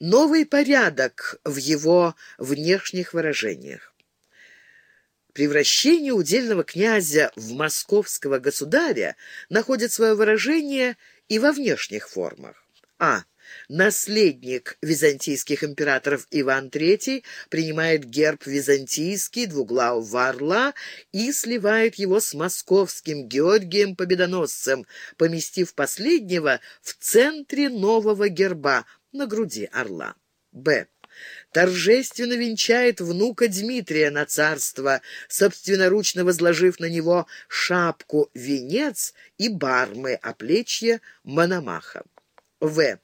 Новый порядок в его внешних выражениях. Превращение удельного князя в московского государя находит свое выражение и во внешних формах. А. Наследник византийских императоров Иван III принимает герб византийский двуглавого орла и сливает его с московским Георгием Победоносцем, поместив последнего в центре нового герба на груди орла. Б торжественно венчает внука Дмитрия на царство, собственноручно возложив на него шапку, венец и бармы, а плечье мономаха. В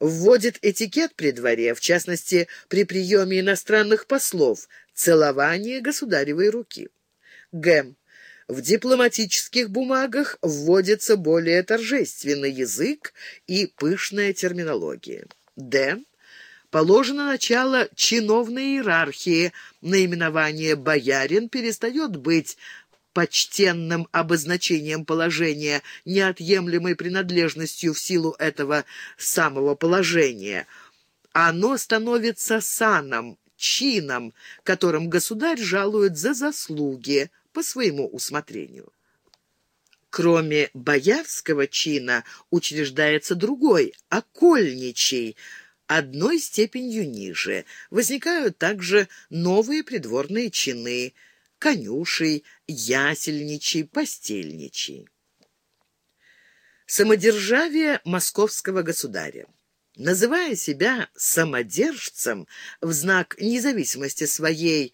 вводит этикет при дворе, в частности, при приеме иностранных послов, целование государевой руки. Г. В дипломатических бумагах вводится более торжественный язык и пышная терминология. Д. Положено начало чиновной иерархии. Наименование «боярин» перестает быть почтенным обозначением положения, неотъемлемой принадлежностью в силу этого самого положения. Оно становится саном, чином, которым государь жалует за заслуги по своему усмотрению. Кроме боярского чина учреждается другой, окольничий, одной степенью ниже. Возникают также новые придворные чины – конюшей, ясельничий, постельничий. Самодержавие московского государя. Называя себя самодержцем в знак независимости своей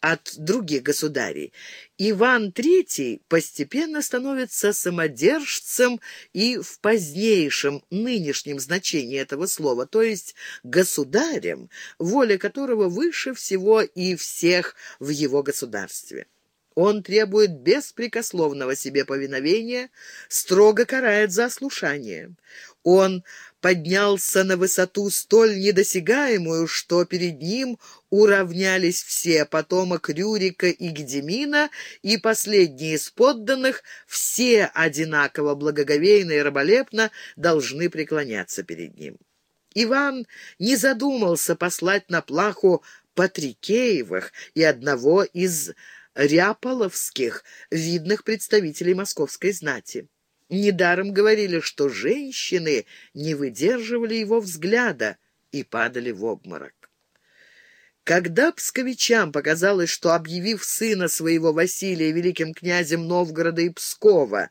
от других государей, Иван III постепенно становится самодержцем и в позднейшем нынешнем значении этого слова, то есть государем, воля которого выше всего и всех в его государстве. Он требует беспрекословного себе повиновения, строго карает за ослушание. Он поднялся на высоту столь недосягаемую, что перед ним уравнялись все потомок Рюрика и Гедемина, и последние из подданных, все одинаково благоговейно и раболепно должны преклоняться перед ним. Иван не задумался послать на плаху Патрикеевых и одного из ряполовских, видных представителей московской знати. Недаром говорили, что женщины не выдерживали его взгляда и падали в обморок. Когда псковичам показалось, что, объявив сына своего Василия великим князем Новгорода и Пскова,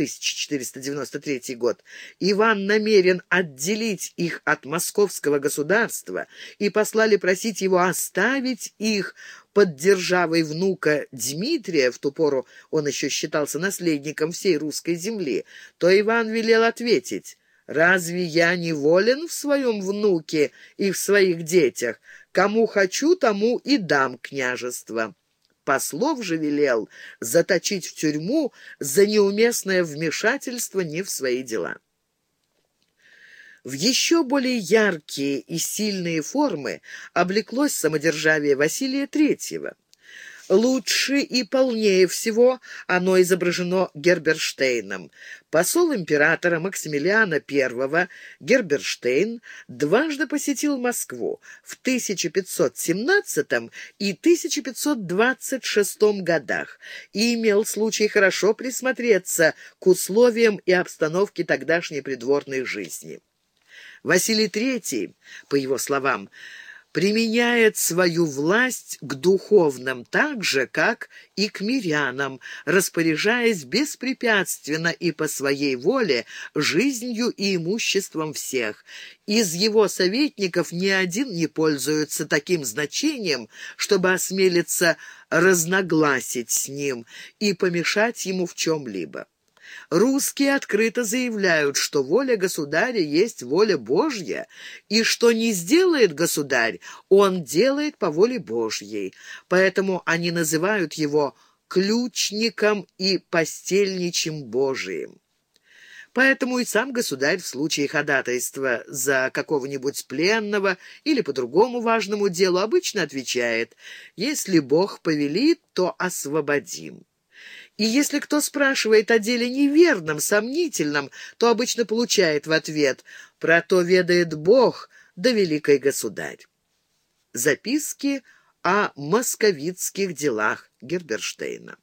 1493 год, Иван намерен отделить их от московского государства и послали просить его оставить их под державой внука Дмитрия, в ту пору он еще считался наследником всей русской земли, то Иван велел ответить, «Разве я не волен в своем внуке и в своих детях? Кому хочу, тому и дам княжество» послов же велел заточить в тюрьму за неуместное вмешательство не в свои дела. В еще более яркие и сильные формы облеклось самодержавие Василия Третьего. Лучше и полнее всего оно изображено Герберштейном. Посол императора Максимилиана I Герберштейн дважды посетил Москву в 1517 и 1526 годах и имел случай хорошо присмотреться к условиям и обстановке тогдашней придворной жизни. Василий III, по его словам, применяет свою власть к духовным так же, как и к мирянам, распоряжаясь беспрепятственно и по своей воле жизнью и имуществом всех. Из его советников ни один не пользуется таким значением, чтобы осмелиться разногласить с ним и помешать ему в чем-либо. Русские открыто заявляют, что воля государя есть воля Божья, и что не сделает государь, он делает по воле Божьей. Поэтому они называют его ключником и постельничем Божиим. Поэтому и сам государь в случае ходатайства за какого-нибудь пленного или по другому важному делу обычно отвечает «Если Бог повелит, то освободим». И если кто спрашивает о деле неверном, сомнительном, то обычно получает в ответ «Про то ведает Бог, да великий государь». Записки о московитских делах Герберштейна.